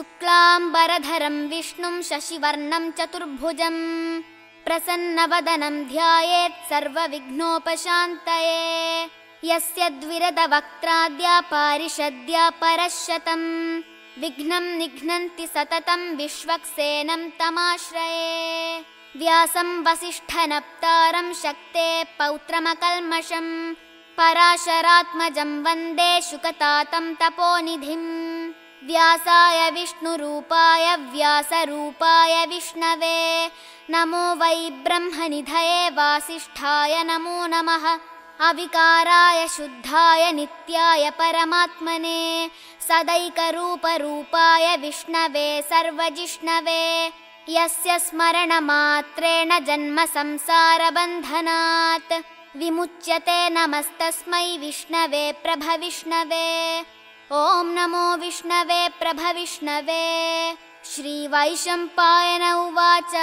शुक्लाम्बरधरं विष्णुं शशिवर्णं चतुर्भुजम् प्रसन्नवदनं ध्यायेत् सर्वविघ्नोपशान्तये। यस्य द्विरदवक्त्राद्या पारिषद्या परशतम् विघ्नं निघ्नन्ति सततं विश्वक्सेनं तमाश्रये। व्यासं वसिष्ठनप्तारं शक्ते पौत्रमकल्मषम् पराशरात्मजं वन्दे शुकतातं तपोनिधिम् व्यासाय विष्णुरूपाय व्यासरूपाय विष्णवे। नमो वै ब्रह्मनिधये वासिष्ठाय नमो नमः। अविकाराय शुद्धाय नित्याय परमात्मने। सदैकरूपरूपाय विष्णवे सर्वजिष्णवे। यस्य स्मरणमात्रेण जन्म संसारबन्धनात्। विमुच्यते नमस्तस्मै विष्णवे प्रभविष्णवे ॐ नमो विष्णवे प्रभविष्णवे श्रीवैशम्पायन उवाच।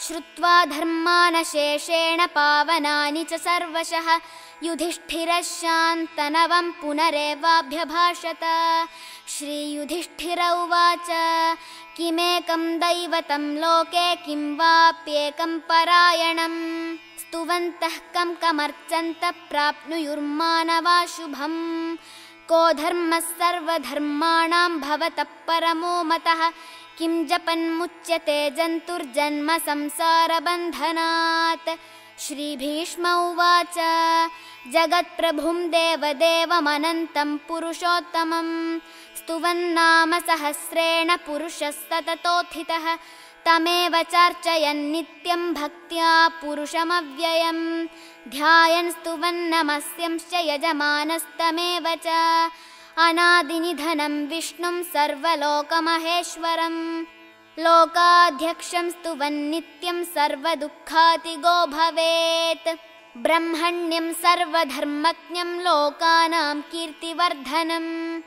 श्रुत्वा धर्मानशेषेण पावनानि च सर्वशः। युधिष्ठिरः शान्तनवं पुनरेवाभ्यभाषत। श्रीयुधिष्ठिर उवाच। किमेकं दैवतं लोके किं वाप्येकं परायणम्? स्तुवन्तः कं कमर्चन्त प्राप्नुयुर्मानवा शुभम् को धर्मः सर्वधर्माणां भवतः परमो मतः? किं जपन्मुच्यते जन्तुर्जन्म संसारबन्धनात्? श्रीभीष्म उवाच जगत्प्रभुं देवदेवमनन्तं पुरुषोत्तमं स्तुवन्नाम सहस्रेण पुरुषस्तततोत्थितः तमेव चार्चयन्नित्यं भक्त्या पुरुषमव्ययम्। ध्यायन् स्तुवन्नमस्यंश्च यजमानस्तमेव च। अनादिनिधनं विष्णुं सर्वलोकमहेश्वरम्। लोकाध्यक्षं स्तुवन्नित्यं सर्वदुःखातिगो भवेत्। ब्रह्मण्यं सर्वधर्मज्ञं लोकानां कीर्तिवर्धनम्।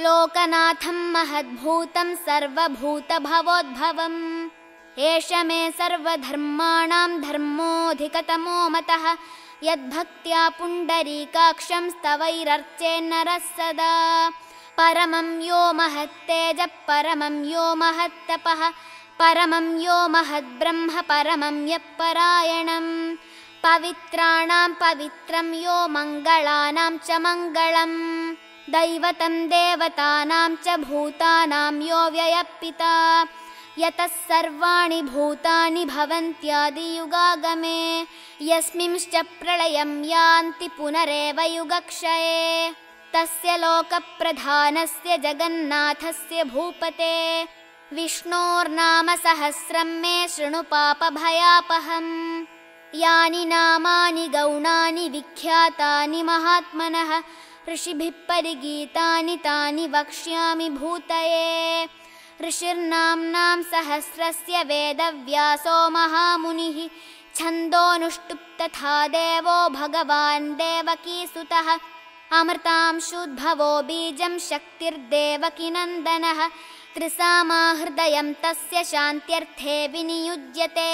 लोकनाथं महद्भूतं सर्वभूतभवोद्भवम् एष मे सर्वधर्माणां धर्मोऽधिकतमो मतः। यद्भक्त्या पुण्डरीकाक्षं स्तवैरर्चेन्नरः सदा। परमं यो महत्तेजः परमं यो महत्तपः। परमं यो महद्ब्रह्म परमं यः परायणम्। पवित्राणां पवित्रं यो मङ्गलानां च मङ्गलम्। दैवतं देवतानां च भूतानां यो व्ययपिता यतः सर्वाणि भूतानि भवन्त्यादियुगागमे यस्मिंश्च प्रलयं यान्ति पुनरेव युगक्षये। तस्य लोकप्रधानस्य जगन्नाथस्य भूपते विष्णोर्नाम सहस्रं मे शृणु पापभयापहम्। यानि नामानि गौणानि विख्यातानि महात्मनः ऋषिभिः परिगीतानि तानि वक्ष्यामि भूतये ऋषिर्नाम्नां सहस्रस्य वेदव्यासो महामुनिः छन्दोऽनुष्टुप् तथा देवो भगवान् देवकीसुतः अमृतांशुद्भवो बीजं शक्तिर्देवकीनन्दनः त्रिसामाहृदयं तस्य शान्त्यर्थे विनियुज्यते।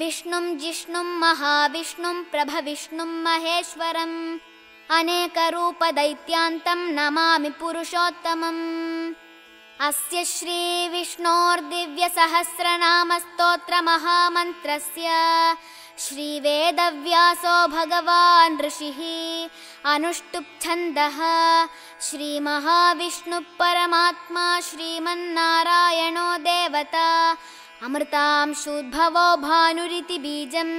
विष्णुं जिष्णुं महाविष्णुं प्रभविष्णुं महेश्वरम् अनेकरूपदैत्यान्तं नमामि पुरुषोत्तमम् अस्य श्रीविष्णोर्दिव्यसहस्रनामस्तोत्रमहामन्त्रस्य श्रीवेदव्यासो भगवान् ऋषिः अनुष्टुप्छन्दः श्रीमहाविष्णुः परमात्मा श्रीमन्नारायणो देवता अमृतांशुद्भवो भानुरिति बीजम्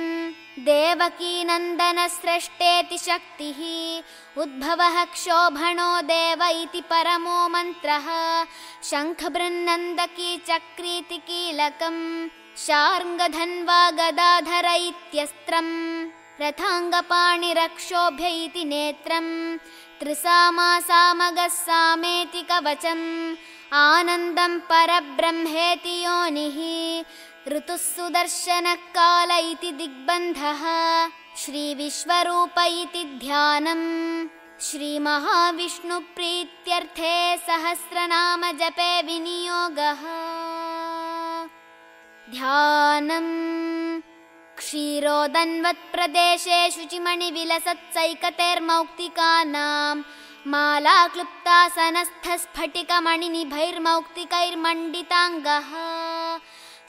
देवकीनन्दनस्रष्टेति शक्तिः। उद्भवः क्षोभणो देव इति परमो मन्त्रः। शङ्खबृन्नन्दकी चक्रीति कीलकम् शार्ङ्गधन्वा गदाधर इत्यस्त्रम् रथाङ्गपाणिरक्षोभ्य इति नेत्रम् त्रिसामासामगः सामेति कवचम् आनन्दं परब्रह्मेति योनिः ऋतुः सुदर्शनः काल इति दिग्बन्धः श्रीविश्वरूप इति ध्यानम् श्रीमहाविष्णुप्रीत्यर्थे सहस्रनाम जपे विनियोगः। ध्यानम् क्षीरोदन्वत्प्रदेशे शुचिमणिविलसत्सैकतेर्मौक्तिकानाम् मालाक्लुप्तासनस्थस्फटिकमणिनिभैर्मौक्तिकैर्मण्डिताङ्गः।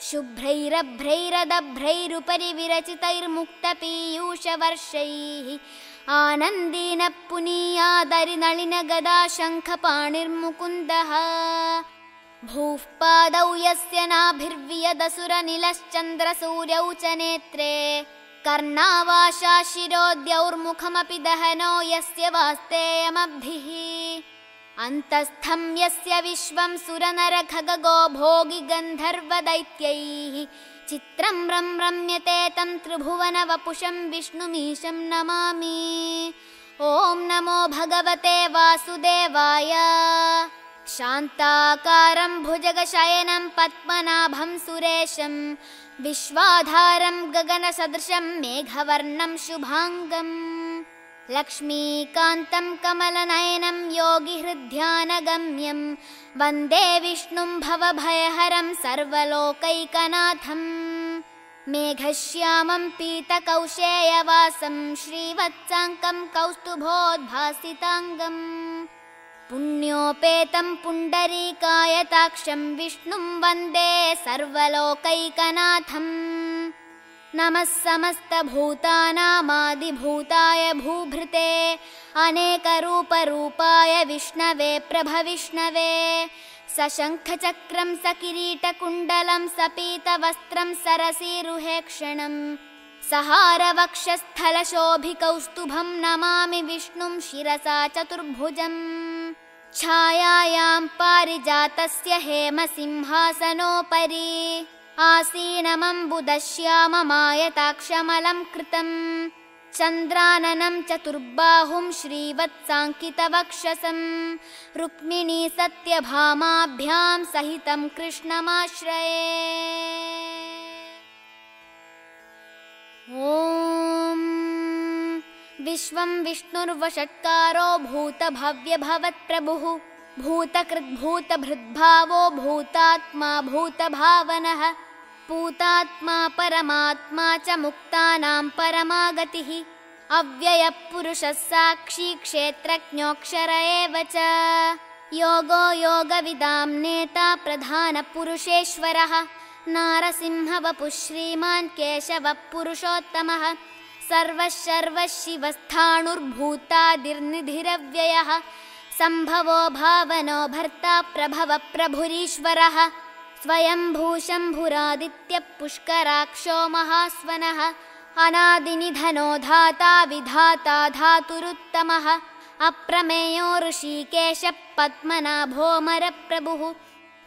शुभ्रैरभ्रैरदभ्रैरुपरि विरचितैर्मुक्तपीयूषवर्षैः आनन्दीन पुनीयादरिनलिनगदा शङ्खपाणिर्मुकुन्दः भूः पादौ यस्य नाभिर्वियदसुरनिलश्चन्द्रसूर्यौ च नेत्रे कर्णावाशा शिरोद्यौर्मुखमपि दहनो यस्य वास्तेयमब्धिः अन्तस्थं यस्य विश्वं सुरनरखगो भोगि गन्धर्वदैत्यैः चित्रं रं रम्यते तं त्रिभुवनवपुषं विष्णुमीशं नमामि। ॐ नमो भगवते वासुदेवाय शान्ताकारं भुजगशयनं पद्मनाभं सुरेशं विश्वाधारं गगनसदृशं मेघवर्णं शुभाङ्गम् लक्ष्मीकान्तं कमलनयनं योगिहृद्ध्यानगम्यं वन्दे विष्णुं भवभयहरं सर्वलोकैकनाथम् मेघश्यामं पीतकौशेयवासं श्रीवत्साङ्कं कौस्तुभोद्भासिताङ्गम् पुण्योपेतं पुण्डरीकायताक्षं विष्णुं वन्दे सर्वलोकैकनाथम्। नमः समस्तभूतानामादिभूताय भूभृते अनेकरूपरूपाय विष्णवे प्रभविष्णवे। सशङ्खचक्रं सकिरीटकुण्डलं सपीतवस्त्रं सरसीरुहेक्षणम् सहारवक्षस्थलशोभिकौस्तुभं नमामि विष्णुं शिरसा चतुर्भुजम् छायायां पारिजातस्य हेमसिंहासनोपरि आसीनमम्बुदश्याममायताक्षमलं कृतम् चन्द्राननं चतुर्बाहुं श्रीवत्साङ्कितवक्षसं। रुक्मिणी सत्यभामाभ्यां सहितं कृष्णमाश्रये। ॐ विश्वं विष्णुर्वषट्कारो भूतभव्यभवत्प्रभुः भूतकृद्भूतभृद्भावो भूतात्मा भूतभावनः पूतात्मा परमात्मा च मुक्तानां परमागतिः अव्ययपुरुषः साक्षी क्षेत्रज्ञोऽक्षर एव च। योगो योगविदां नेता प्रधानपुरुषेश्वरः नारसिंहवपुः श्रीमान् केशवः पुरुषोत्तमः सर्वः शिवस्थाणुर्भूतादिर्निधिरव्ययः सम्भवो भावनो भर्ता प्रभव प्रभुरीश्वरः। स्वयम्भूशम्भुरादित्यः पुष्कराक्षो महास्वनः। अनादिनिधनो धाता विधाता धातुरुत्तमः। अप्रमेयो ऋषिकेशः पद्मनाभोमरप्रभुः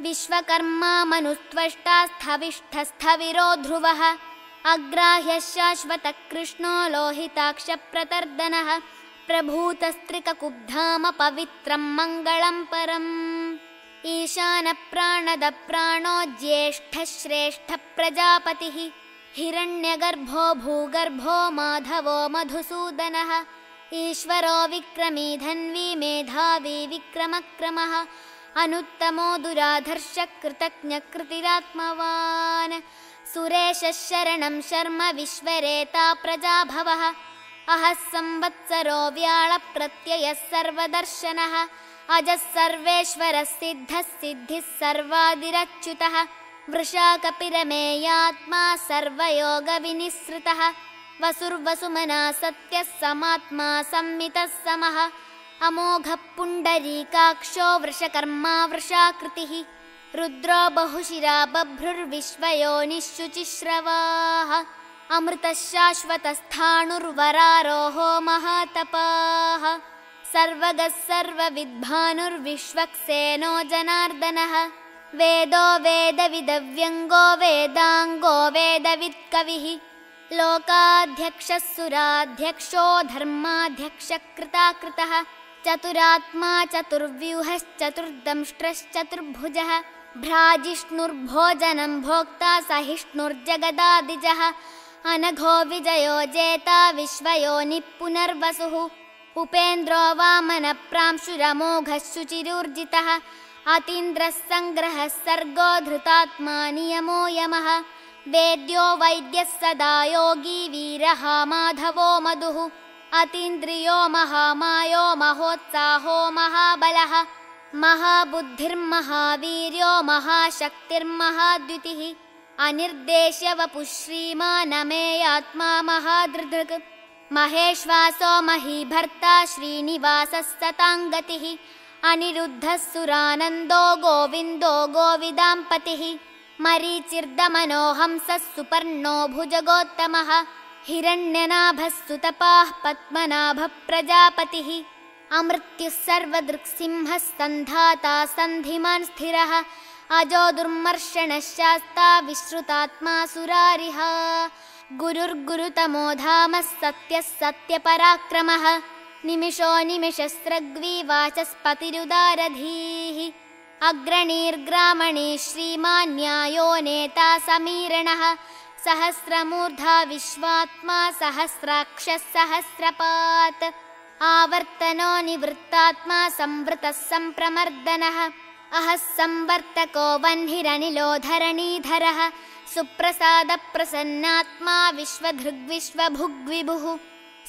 विश्वकर्मा मनुस्त्वष्टास्थविष्ठस्थविरो ध्रुवः अग्राह्यः शाश्वतकृष्णो लोहिताक्षप्रतर्दनः प्रभूतस्त्रिककुब्धाम पवित्रं मङ्गलं परम्। ईशानप्राणदप्राणो ज्येष्ठश्रेष्ठप्रजापतिः हिरण्यगर्भो भूगर्भो माधवो मधुसूदनः। ईश्वरो विक्रमी धन्वी मेधावी विक्रमक्रमः अनुत्तमो दुराधर्षकृतज्ञकृतिरात्मवान् सुरेशः शरणं शर्म विश्वरेता प्रजाभवः। अहः संवत्सरो व्याळप्रत्ययः सर्वदर्शनः। अजः सर्वेश्वरः सिद्धः सिद्धिः सर्वादिरच्युतः। वृषाकपिरमेयात्मा सर्वयोगविनिःसृतः। वसुर्वसुमना सत्यः समात्मा संमितः समः। अमोघः पुण्डरीकाक्षो वृषकर्मा वृषाकृतिः रुद्रो बहुशिरा बभ्रुर्विश्वयोनिःशुचिश्रवाः। अमृतः शाश्वतस्थाणुर्वरारोहो महातपाः। सर्वगः सर्वविद्भानुर्विश्वक्सेनो जनार्दनः। वेदो वेदविदव्यङ्गो वेदाङ्गो वेदवित्कविः। लोकाध्यक्षः सुराध्यक्षो धर्माध्यक्षकृताकृतः। चतुरात्मा चतुर्व्यूहश्चतुर्दंष्ट्रश्चतुर्भुजः भ्राजिष्णुर्भोजनं भोक्ता सहिष्णुर्जगदादिजः। अनघो विजयो जेता विश्वयोनिः पुनर्वसुः उपेन्द्रो वामनप्रांशुरमोघः शुचिरूर्जितः अतीन्द्रः सङ्ग्रहः सर्गो धृतात्मा नियमो यमः। वेद्यो वैद्यः सदा योगी वीरः माधवो मधुः। अतीन्द्रियो महामायो महोत्साहो महाबलः महाबुद्धिर्महावीर्यो महाशक्तिर्महाद्युतिः अनिर्देश्य वपुः श्रीमानमेयात्मा महादृधृक् महेश्वासो महीभर्ता अनिरुद्धः सुरानन्दो गोविन्दो गोविदाम्पतिः। मरीचिर्दमनोहंसः सुपर्णो भुजगोत्तमः हिरण्यनाभः सुतपाः पद्मनाभप्रजापतिः अमृत्युः सर्वदृक्सिंहः सन्धाता सन्धिमान् स्थिरः अजो दुर्मर्षणः शास्ता विश्रुतात्मा सुरारिः गुरुर्गुरुतमो धामः सत्यः सत्यपराक्रमः निमिषो निमिषस्रग्वी वाचस्पतिरुदारधीः। अग्रणीर्ग्रामणी श्रीमान्यायो नेता समीरणः सहस्रमूर्धा विश्वात्मा सहस्राक्षः सहस्रपात् आवर्तनो निवृत्तात्मा संवृतः सम्प्रमर्दनः अहः संवर्तको वह्निरनिलो धरणीधरः सुप्रसादप्रसन्नात्मा विश्वधृग्विश्वभुग्विभुः।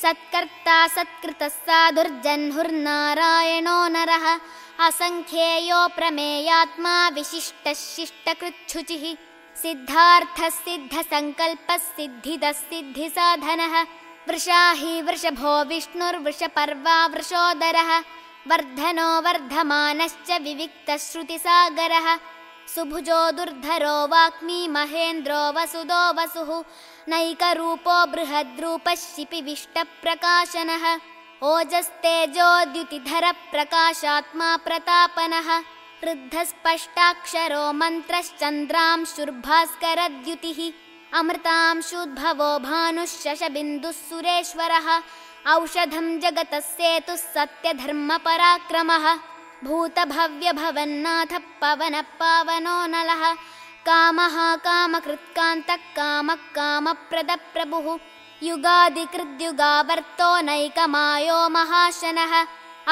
सत्कर्ता सत्कृतः साधुर्जह्नुर्नारायणो नरः। असङ्ख्येयो प्रमेयात्मा विशिष्टः शिष्टकृच्छुचिः। सिद्धार्थः सिद्धसङ्कल्पः सिद्धिदः सिद्धिसाधनः वृषाहि वृषभो विष्णुर्वृषपर्वा वृषोदरः वर्धनो वर्धमानश्च विविक्तश्रुतिसागरः। सुभुजो दुर्धरो वाक्मी महेन्द्रो वसुदो वसुः नैकरूपो बृहद्रूपः शिपिविष्टप्रकाशनः ओजस्तेजोद्युतिधरप्रकाशात्मा प्रतापनः। वृद्धस्पष्टाक्षरो मन्त्रश्चन्द्रांशुर्भास्करद्युतिः अमृतांशुद्भवो शशबिन्दुः सुरेश्वरः। औषधं जगतः सेतुः सत्यधर्मपराक्रमः। भूतभव्यभवन्नाथः पवनः पावनो नलः। कामः कामकृत्कान्तः कामः कामप्रदप्रभुः युगादिकृद्युगावर्तो नैकमायो महाशनः।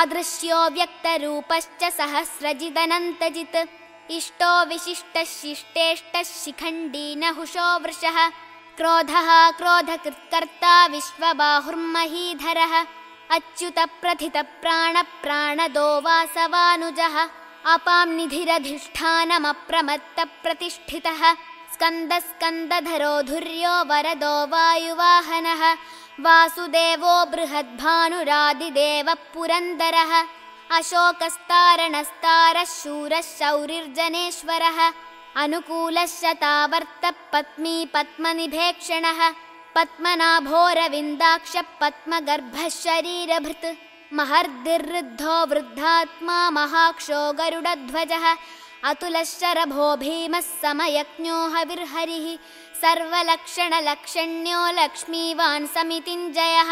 अदृश्यो व्यक्तरूपश्च सहस्रजिदनन्तजित् इष्टो विशिष्टः शिष्टेष्टः शिखण्डी नहुषो वृषः क्रोधः क्रोधकृत्कर्ता विश्वबाहुर्महीधरः अच्युतप्रथितप्राणप्राणदो वासवानुजः अपां निधिरधिष्ठानमप्रमत्तप्रतिष्ठितः स्कन्दस्कन्दधरो धुर्यो वरदो वायुवाहनः वासुदेवो बृहद्भानुरादिदेवः पुरन्दरः अशोकस्तारणस्तारः शूरः शौरिर्जनेश्वरः अनुकूलश्च तावर्तः पत्नी पद्मनिभेक्षणः पद्मनाभोरविन्दाक्ष पद्मगर्भः शरीरभृत् महर्दिर्वृद्धो वृद्धात्मा महाक्षो गरुडध्वजः अतुलश्चरभो भीमः समयज्ञो हविर्हरिः सर्वलक्षणलक्षण्यो लक्ष्मीवान् समितिञ्जयः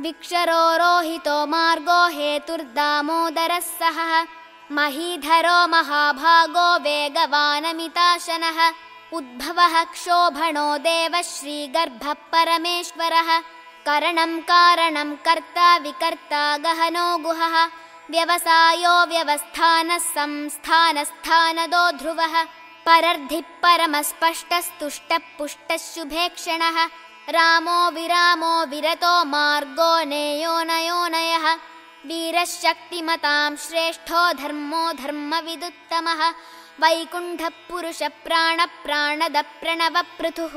विक्षरोरोहितो मार्गो हेतुर्दामोदरः सहः। महीधरो महाभागो वेगवानमिताशनः। उद्भवः क्षोभणो देवः श्रीगर्भः परमेश्वरः। करणं कारणं कर्ता विकर्ता गहनो गुहः। व्यवसायो व्यवस्थानः संस्थानस्थानदो ध्रुवः। परर्धिः परमस्पष्टस्तुष्टः पुष्टः शुभेक्षणः रामो विरामो विरतो मार्गो नेयो नयोनयः वीरः शक्तिमतां श्रेष्ठो धर्मो धर्मविदुत्तमः। वैकुण्ठपुरुषप्राणप्राणदप्रणवपृथुः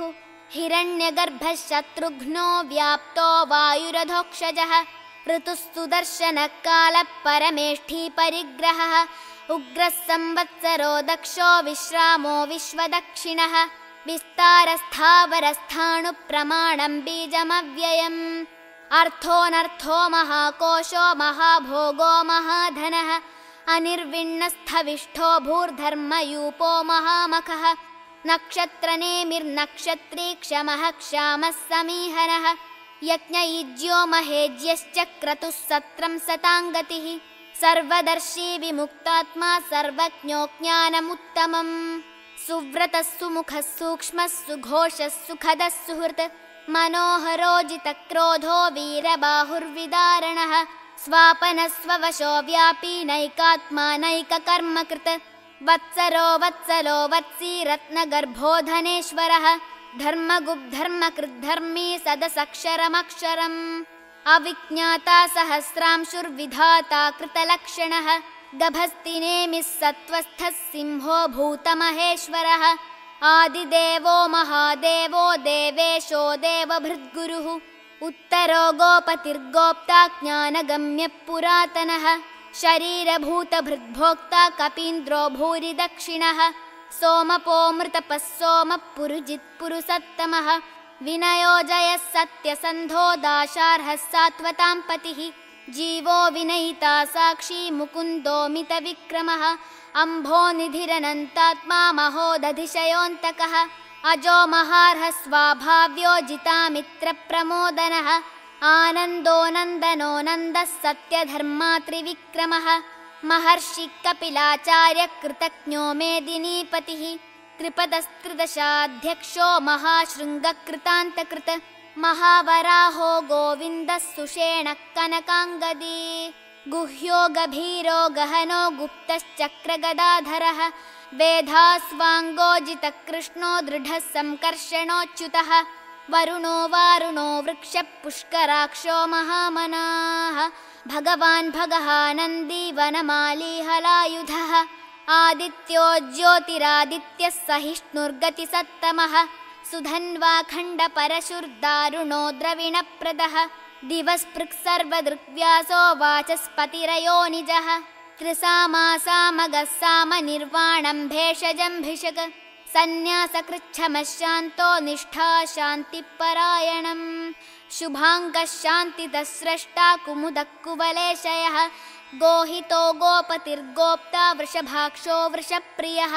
हिरण्यगर्भः शत्रुघ्नो व्याप्तो वायुरधोक्षजः। ऋतुः उग्रः संवत्सरो दक्षो विश्रामो विश्वदक्षिणः विस्तारस्थावरस्थाणुप्रमाणं बीजमव्ययम्। अर्थोऽनर्थो महाकोशो महाभोगो महाधनः। अनिर्विण्णस्थविष्ठो भूर्धर्मयूपो महामखः। नक्षत्रनेमिर्नक्षत्री क्षमः क्षामः समीहनः यज्ञयुज्यो महेज्यश्च क्रतुः सत्रं सताङ्गतिः। सर्वदर्शी विमुक्तात्मा सर्वज्ञो ज्ञानमुत्तमम् सुव्रतः सुमुखः सूक्ष्मः सुघोषः सुखदः सुहृत् मनोहरोजितक्रोधो वीरबाहुर्विदारणः। स्वापनस्ववशो व्यापी नैकात्मा नैककर्मकृत्। वत्सरो वत्सलो वत्सी रत्नगर्भो धनेश्वरः धर्मगुब्धर्मकृद्धर्मी सदसक्षरमक्षरम्। अविज्ञाता सहस्रांशुर्विधाता कृतलक्षणः गभस्तिनेमिः सत्त्वस्थः सिंहो भूतमहेश्वरः। आदिदेवो महादेवो देवेशो देवभृद्गुरुः। उत्तरो गोपतिर्गोप्ता ज्ञानगम्यः पुरातनः। शरीरभूतभृद्भोक्ता कपीन्द्रो भूरि दक्षिणः सोमपोमृतपः सोमः पुरुजित्पुरुसत्तमः विनयो जयः सत्यसन्धो दाशार्हः सात्वतां पतिः जीवो विनयिता साक्षी मुकुन्दोमितविक्रमः अम्भोनिधिरनन्तात्मा महोदधिशयोऽन्तकः अजो महार्हस्वाभाव्योजितामित्रप्रमोदनः आनन्दो नन्दनो नन्दः सत्यधर्मात्रिविक्रमः महर्षिकपिलाचार्यकृतज्ञो मेदिनीपतिः त्रिपदस्त्रिदशाध्यक्षो महाशृङ्गकृतान्तकृत महावराहो गोविन्दः सुषेणः कनकाङ्गदी गुह्यो गभीरो गहनो गुप्तश्चक्रगदाधरः वेधास्वाङ्गोजितकृष्णो सङ्कर्षणोच्युतः वरुणो वारुणो वृक्षपुष्कराक्षो महामनाः भगवान् भगहानन्दी वनमालीहलायुधः आदित्यो ज्योतिरादित्यः सहिष्णुर्गतिसत्तमः सुधन्वाखण्डपरशुर्दारुणो द्रविणप्रदः। दिवस्पृक् सर्वदृग्व्यासो वाचस्पतिरयो निजः। त्रिसामासामगः सामनिर्वाणम् भेषजम्भिषक् सन्न्यासकृच्छमशान्तो निष्ठा स्रष्टा कुमुदः कुवलेशयः गोहितो गोपतिर्गोप्ता वृषभाक्षो वृषप्रियः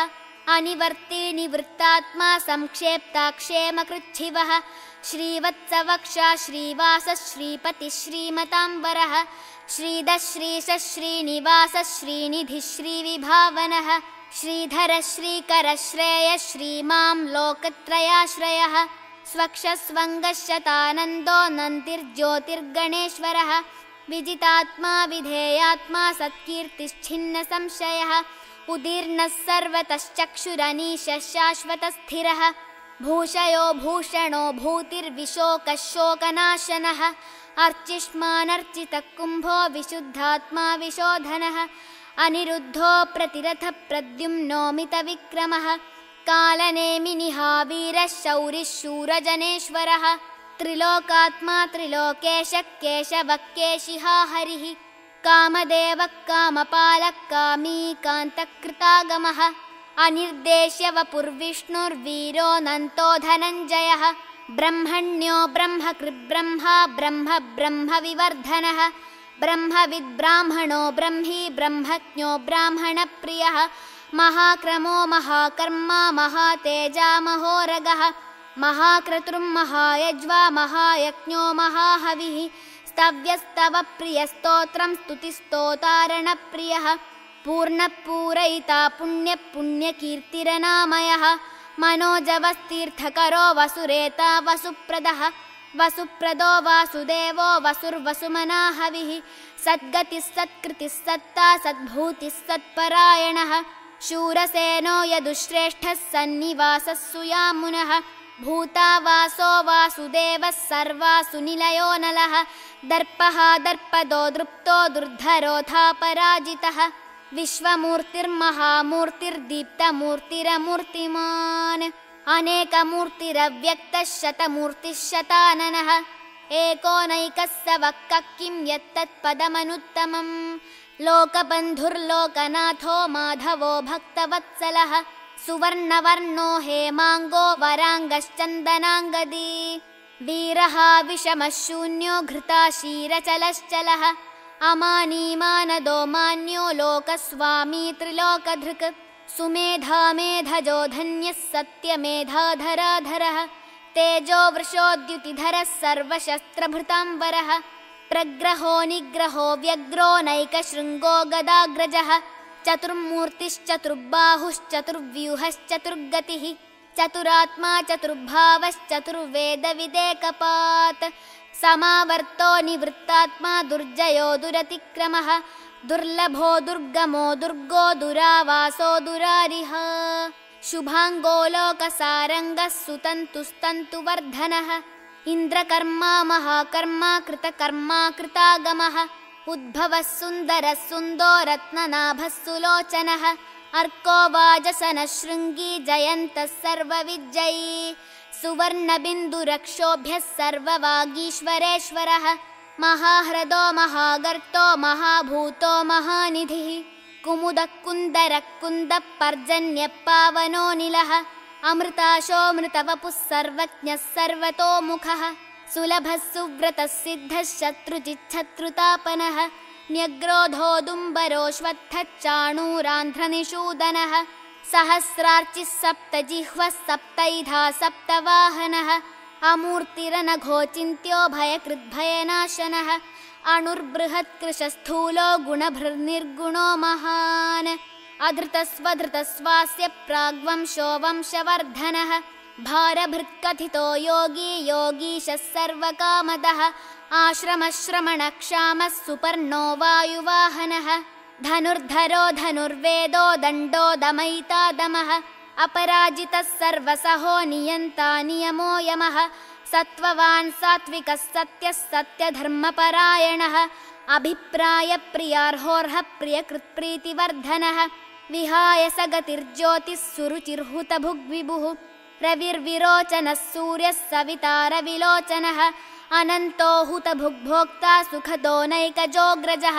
अनिवर्ति निवृत्तात्मा संक्षेप्ता क्षेमकृच्छिवः। श्रीवत्सवक्षा श्रीवासः श्रीपतिः श्रीमताम्बरः। श्रीदश्रीश श्रीनिवास श्रीनिधिः श्रीविभावनः श्रीधर श्रीकर श्रेय श्रीमां लोकत्रयाश्रयः। स्वक्षस्वङ्गशतानन्दो नन्तिर्ज्योतिर्गणेश्वरः विजितात्मा विधेयात्मा सत्कीर्तिश्छिन्नसंशयः उदीर्णः सर्वतश्चक्षुरनीशः शाश्वतस्थिरः। भूषयो भूषणो भूतिर्विशोकः शोकनाशनः अर्चिष्मानर्चितः कुम्भो विशुद्धात्मा विशोधनः। अनिरुद्धो प्रतिरथप्रद्युम्नोमितविक्रमः। कालनेमिनिहावीरः शौरिः शूरजनेश्वरः। त्रिलोकात्मा त्रिलोकेशः केशवः केशिहा हरिः कामदेवः कामपालः कामीकान्तकृतागमः अनिर्देश्य वपुर्विष्णुर्वीरो नन्तो धनञ्जयः ब्रह्मण्यो ब्रह्म ब्रह्मविवर्धनः ब्रह्मविद्ब्राह्मणो ब्रह्मी ब्रह्मज्ञो ब्राह्मणप्रियः महाक्रमो महाकर्मा महातेजा महोरगः महाक्रतुर्महायज्वा महायज्ञो महाहविः स्तव्यस्तव प्रियस्तोत्रं स्तुतिस्तोतारणप्रियः पूर्णपूरयिता पुण्यपुण्यकीर्तिरनामयः मनोजवस्तीर्थकरो वसुरेता वसुप्रदः वसुप्रदो वासुदेवो वसुर्वसुमनाहविः सद्गतिः सत्कृतिः सत्ता सद्भूतिः सत्परायणः शूरसेनो यदुश्रेष्ठः सन्निवासः सुयामुनः भूता वासो वासुदेवः सर्वासुनिलयो नलः। दर्पः दर्पदो दृप्तो दुर्धरोधापराजितः विश्वमूर्तिर्महामूर्तिर्दीप्तमूर्तिरमूर्तिमान्। अनेकमूर्तिरव्यक्तः शतमूर्तिः शताननः एकोनैकः स वक्क किं यत्तत्पदमनुत्तमम्। लोकबन्धुर्लोकनाथो माधवो भक्तवत्सलः सुवर्णवर्णो हेमाङ्गो वराङ्गश्चन्दनाङ्गदी। वीरः विषमः शून्यो घृता क्षीरचलश्चलः। अमानीमानदो मान्यो लोकस्वामी त्रिलोकधृक्। सुमेधा मेधजो धन्यः सत्यमेधाधराधरः। तेजो वृषोद्युतिधरः सर्वशस्त्रभृताम्बरः प्रग्रहो निग्रहो व्यग्रो नैकशृङ्गो गदाग्रजः चतुर्मूर्तिश्चतुर्बाहुश्चतुर्व्यूहश्चतुर्गतिः चतुरात्मा चतुर्भावश्चतुर्वेदविदेकपात् समावर्तो निवृत्तात्मा दुर्जयो दुरतिक्रमः दुर्लभो दुर्गमो दुर्गो दुरावासो दुरारिः शुभाङ्गोलोकसारङ्गः सुतन्तुस्तन्तुवर्धनः इन्द्रकर्मा महाकर्मा कृतकर्मा कृतागमः उद्भवः सुन्दरः सुन्दो रत्ननाभः सुलोचनः अर्को वाजसनः शृङ्गी जयन्तः सर्वविजयी सुवर्णबिन्दुरक्षोभ्यः सर्ववागीश्वरेश्वरः महाह्रदो महागर्तो महाभूतो महानिधिः कुमुदः कुन्दरः कुन्दः पर्जन्यः पावनोऽनिलः अमृताशोऽमृतवपुः सर्वज्ञः सर्वतोमुखः सुलभः सुव्रतः सिद्धः शत्रुचिच्छत्रुतापनः न्यग्रोधोदुम्बरोऽश्वत्थच्चाणूरान्ध्रनिषूदनः सहस्रार्चिः सप्तजिह्वः सप्तैधा सप्तवाहनः अमूर्तिरनघोचिन्त्यो भयकृद्भयनाशनः अणुर्बृहत्कृशस्थूलो गुणभृर्निर्गुणो महान् अधृतस्वधृतस्वास्य प्राग्वंशो वंशवर्धनः भारभृत्कथितो योगी योगीशः सर्वकामदः आश्रमश्रमणक्षामः सुपर्णो वायुवाहनः धनुर्धरो धनुर्वेदो दण्डो दमयिता दमः अपराजितः सर्वसहो नियन्ता नियमो यमः सत्त्ववान् सात्विकः सत्यः सत्यधर्मपरायणः अभिप्रायप्रियार्होर्ह प्रियकृत्प्रीतिवर्धनः विहाय स गतिर्ज्योतिः सुरुचिर्हुतभुग्विभुः रविर्विरोचनः सूर्यः सविता रविलोचनः अनन्तो हुतभुग्भोक्ता सुखदो नैकजोऽग्रजः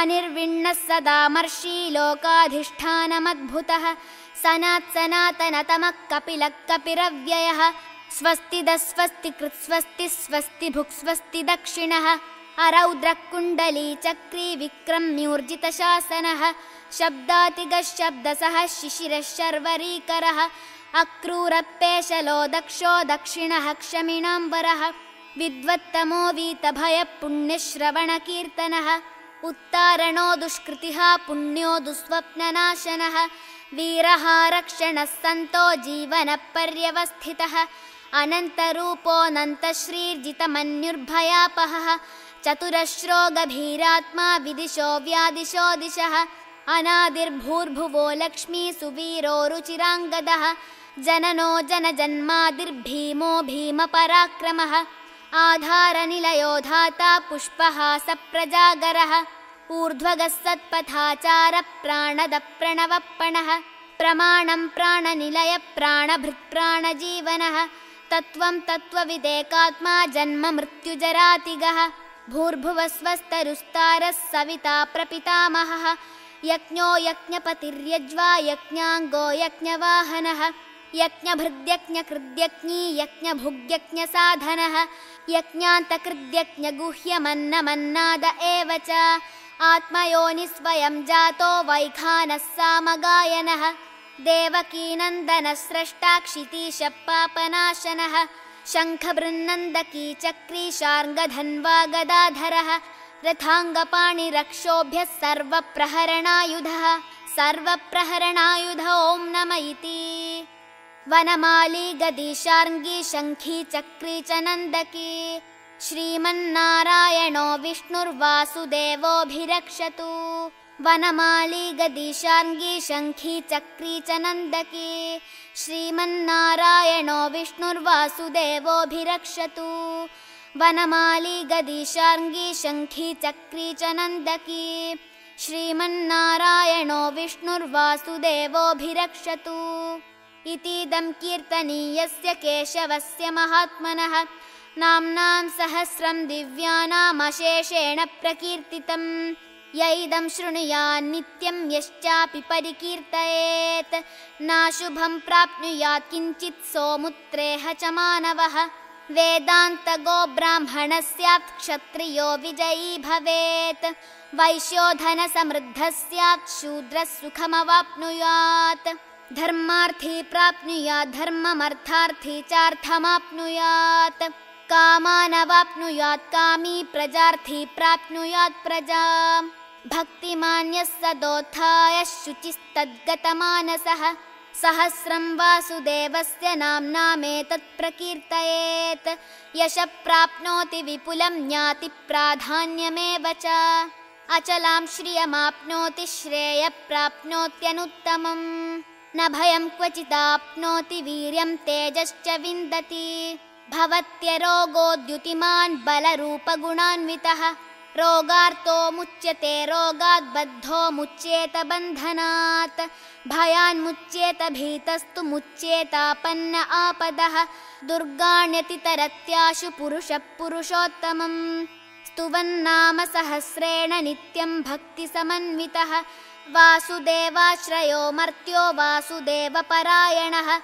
अनिर्विण्णः सदामर्षी लोकाधिष्ठानमद्भुतः सनात्सनातनतमः कपिलः कपिरव्ययः स्वस्ति कृत्स्वस्ति स्वस्ति भुक्स्वस्ति दक्षिणः अरौद्रकुण्डली चक्री विक्रम्यूर्जितशासनः शब्दातिगः शब्दसः शिशिरः शर्वरीकरः अक्रूरपेशलो दक्षो दक्षिणः क्षमिणाम्बरः विद्वत्तमो वीतभयपुण्यश्रवणकीर्तनः उत्तारणो दुष्कृतिः पुण्यो दुःस्वप्ननाशनः वीरः रक्षणः सन्तो जीवनपर्यवस्थितः अनन्तरूपोऽनन्तश्रीर्जितमन्युर्भयापहः चतुरश्रो गभीरात्मा विदिशो व्यादिशो दिशः अनादिर्भूर्भुवो लक्ष्मी सुवीरो रुचिराङ्गदः जननो जनजन्मादिर्भीमो भीमपराक्रमः। आधारनिलयो धाता पुष्पः सप्रजागरः ऊर्ध्वगः सत्पथाचारप्राणदप्रणवप्पणः प्रमाणं प्राणनिलयप्राणभृत्प्राणजीवनः। तत्त्वं तत्त्वविदेकात्मा जन्ममृत्युजरातिगः। भूर्भुवस्वस्तरुस्तारः सविता प्रपितामहः। यज्ञो यज्ञपतिर्यज्वा यज्ञाङ्गो यज्ञवाहनः यज्ञभृद्यज्ञकृद्यज्ञी यज्ञभुग्यज्ञसाधनः यज्ञान्तकृद्यज्ञगुह्यमन्नमन्नाद एव च। आत्मयोनिस्वयं जातो वैखानः सामगायनः देवकीनन्दनस्रष्टाक्षितीशपापनाशनः शङ्खबृन्नन्दकी चक्रीशार्ङ्गधन्वा गदाधरः रथाङ्गपाणिरक्षोभ्यः सर्वप्रहरणायुधः। सर्वप्रहरणायुध ॐ नम इति वनमाली गदीशार्ङ्गी शङ्खी चक्री च नन्दकी। श्रीमन्नारायणो विष्णुर्वासुदेवोऽभिरक्षतु। वनमाली गदीशार्ङ्गी शङ्खी चक्री च नन्दकी। श्रीमन्नारायणो विष्णुर्वासुदेवोऽभिरक्षतु। वनमाली गदीशार्ङ्गी शङ्खी चक्री च नन्दकी। श्रीमन्नारायणो विष्णुर्वासुदेवोऽभिरक्षतु इतीदं कीर्तनीयस्य केशवस्य महात्मनः नाम्नां सहस्रं दिव्यानामशेषेण प्रकीर्तितम्। य इदं शृणुयान्नित्यं यश्चापि परिकीर्तयेत्। नाशुभं प्राप्नुयात् किञ्चित् सोमुत्रेह च मानवः। वेदान्तगो ब्राह्मणः स्यात् क्षत्रियो विजयी भवेत्। वैश्योधनसमृद्धः स्यात् शूद्रः सुखमवाप्नुयात् धर्मार्थी प्राप्नुयात् धर्ममर्थार्थी चार्थमाप्नुयात् कामानवाप्नुयात् कामी प्रजार्थी प्राप्नुयात् प्रजा भक्तिमान्यः सदोत्थाय शुचिस्तद्गतमानसः सहस्रं वासुदेवस्य नाम्नामेतत् प्रकीर्तयेत्। यश प्राप्नोति विपुलं ज्ञातिप्राधान्यमेव च। अचलां श्रियमाप्नोति श्रेयप्राप्नोत्यनुत्तमम् न भयं क्वचिदाप्नोति वीर्यं तेजश्च विन्दति। भवत्यरोगोद्युतिमान् बलरूपगुणान्वितः। रोगार्तो मुच्यते रोगात् बद्धो मुच्येत बन्धनात्। भयान्मुच्येत भीतस्तु मुच्येतापन्न आपदः। दुर्गाण्यतितरत्याशु पुरुषः पुरुषोत्तमम्। स्तुवन्नाम सहस्रेण नित्यम् भक्तिसमन्वितः वासुदेवाश्रयो मर्त्यो वासुदेवपरायणः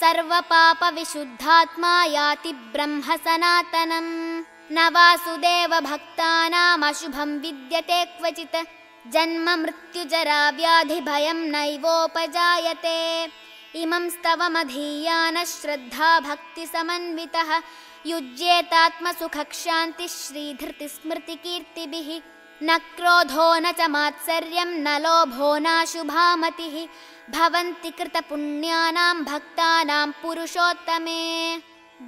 सर्वपापविशुद्धात्मा याति ब्रह्म सनातनम् न वासुदेवभक्तानामशुभम् विद्यते क्वचित्। जन्म मृत्युजरा व्याधिभयम् नैवोपजायते। इमं स्तवमधीयानः श्रद्धा भक्तिसमन्वितः। युज्येतात्मसुखक्षान्तिः श्रीधृतिस्मृतिकीर्तिभिः न क्रोधो न च मात्सर्यं न लोभो नाशुभामतिः भवन्ति कृतपुण्यानां भक्तानां पुरुषोत्तमे।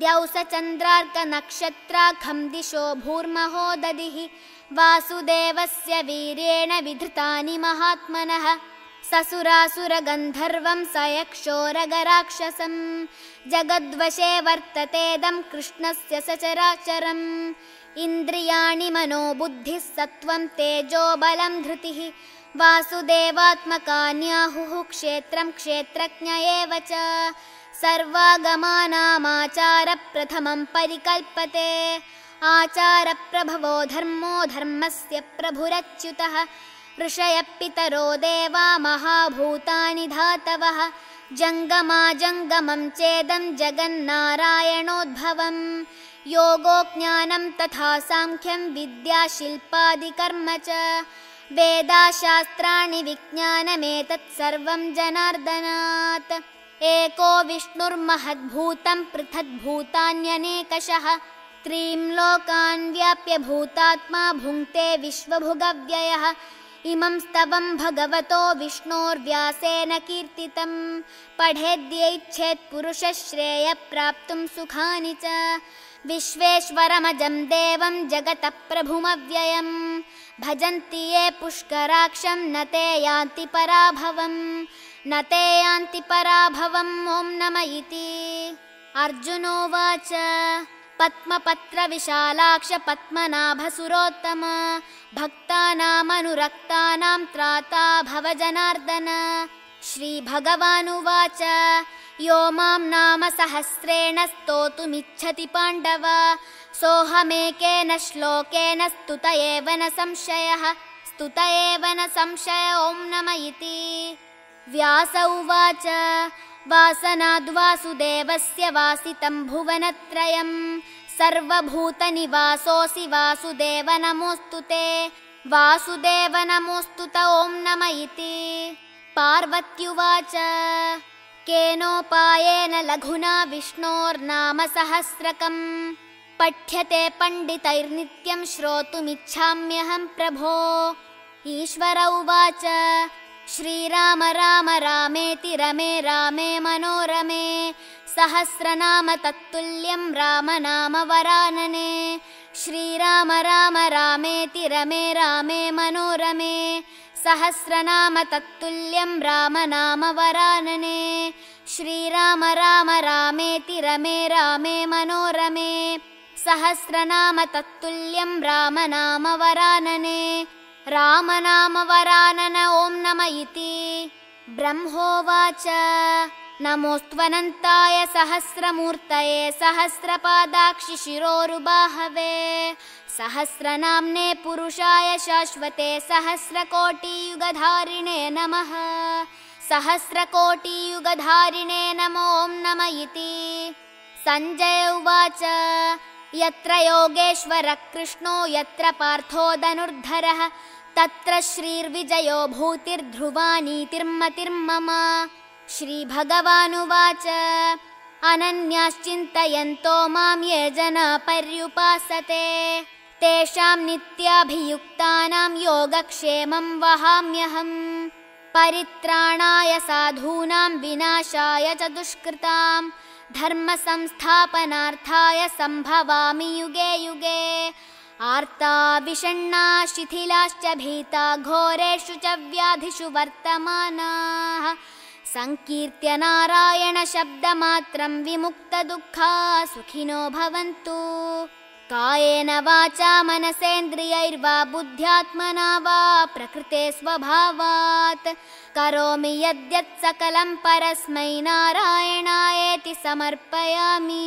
द्यौसचन्द्रार्कनक्षत्राखं दिशो भूर्महो दधिः वासुदेवस्य वीर्येण विधृतानि महात्मनः। ससुरासुरगन्धर्वं स यक्षोरगराक्षसम् जगद्वशे वर्ततेदं कृष्णस्य सचराचरम् इन्द्रियाणि मनो बुद्धिः सत्त्वं तेजो बलं धृतिः। वासुदेवात्मकान्याहुः क्षेत्रं क्षेत्रज्ञ एव च। सर्वागमानामाचारप्रथमं परिकल्पते। आचारप्रभवो धर्मो धर्मस्य प्रभुरच्युतः। ऋषयपितरो देवा महाभूतानि धातवः। जङ्गमा जङ्गमं चेदं जगन्नारायणोद्भवम् योगो ज्ञानं तथा साङ्ख्यं विद्याशिल्पादिकर्म च। वेदाशास्त्राणि विज्ञानमेतत् सर्वं जनार्दनात्। एको विष्णुर्महद्भूतं पृथग्भूतान्यनेकशः त्रीं लोकान् व्याप्य भूतात्मा भुङ्क्ते विश्वभुगव्ययः। इमं स्तवं भगवतो विष्णोर्व्यासेन कीर्तितं। पठेद्यैच्छेत् पुरुषश्रेय प्राप्तुं सुखानि च विश्वेश्वरमजं देवं जगतः प्रभुमव्ययम् भजन्ति ये पुष्कराक्षं न ते यान्ति पराभवम् न ते यान्ति पराभवम् ॐ नम इति। अर्जुनोवाच पद्मपत्रविशालाक्ष पद्मनाभसुरोत्तम। भक्तानामनुरक्तानां त्राता भवजनार्दन। श्रीभगवानुवाच यो मां नाम सहस्रेण स्तोतुमिच्छति पाण्डव। सोऽहमेकेन श्लोकेन स्तुत एव न संशयः। स्तुत एव न संशय ॐ नम इति। व्यास उवाच। वासनाद्वासुदेवस्य वासितं भुवनत्रयम् सर्वभूतनिवासोऽसि वासुदेव नमोऽस्तु ते। वासुदेव नमोऽस्तु त ॐ नम इति। पार्वत्युवाच केनोपायेन लघुना विष्णोर्नाम सहस्रकम् पठ्यते पण्डितैर्नित्यं श्रोतुमिच्छाम्यहं प्रभो। ईश्वर उवाच श्रीराम राम रामेति रमे रामे मनोरमे। सहस्रनाम तत्तुल्यं राम नाम वरानने। श्रीराम राम रामेति रमे रामे मनोरमे सहस्रनाम तत्तुल्यं राम नाम वरानने श्रीराम राम रामेति रमे रामे मनोरमे। सहस्रनाम तत्तुल्यं राम नाम वरानने राम नाम वरानन ॐ नम इति। ब्रह्मोवाच नमोऽस्त्वनन्ताय सहस्रमूर्तये सहस्रपादाक्षिशिरोरुबाहवे सहस्रनाम्ने पुरुषाय शाश्वते सहस्रकोटियुगधारिणे नमः सहस्रकोटियुगधारिणे नमो नम इति। सञ्जय उवाच। यत्र योगेश्वरः कृष्णो यत्र पार्थो धनुर्धरः तत्र श्रीर्विजयो भूतिर्ध्रुवानीतिर्मतिर्मम श्रीभगवानुवाच। अनन्याश्चिन्तयन्तो मां ये जना पर्युपासते। तेषां नित्याभियुक्तानां योगक्षेमं वहाम्यहम्। परित्राणाय साधूनां विनाशाय च दुष्कृतां धर्मसंस्थापनार्थाय सम्भवामि युगे युगे। आर्ता विषण्णा शिथिलाश्च भीता घोरेषु च व्याधिषु वर्तमानाः सङ्कीर्त्य नारायणशब्दमात्रं विमुक्तदुःखा सुखिनो भवन्तु। कायेन वाचा मनसेन्द्रियैर्वा बुद्ध्यात्मना वा प्रकृते स्वभावात्। करोमि यद्यत् सकलं परस्मै नारायणायेति समर्पयामि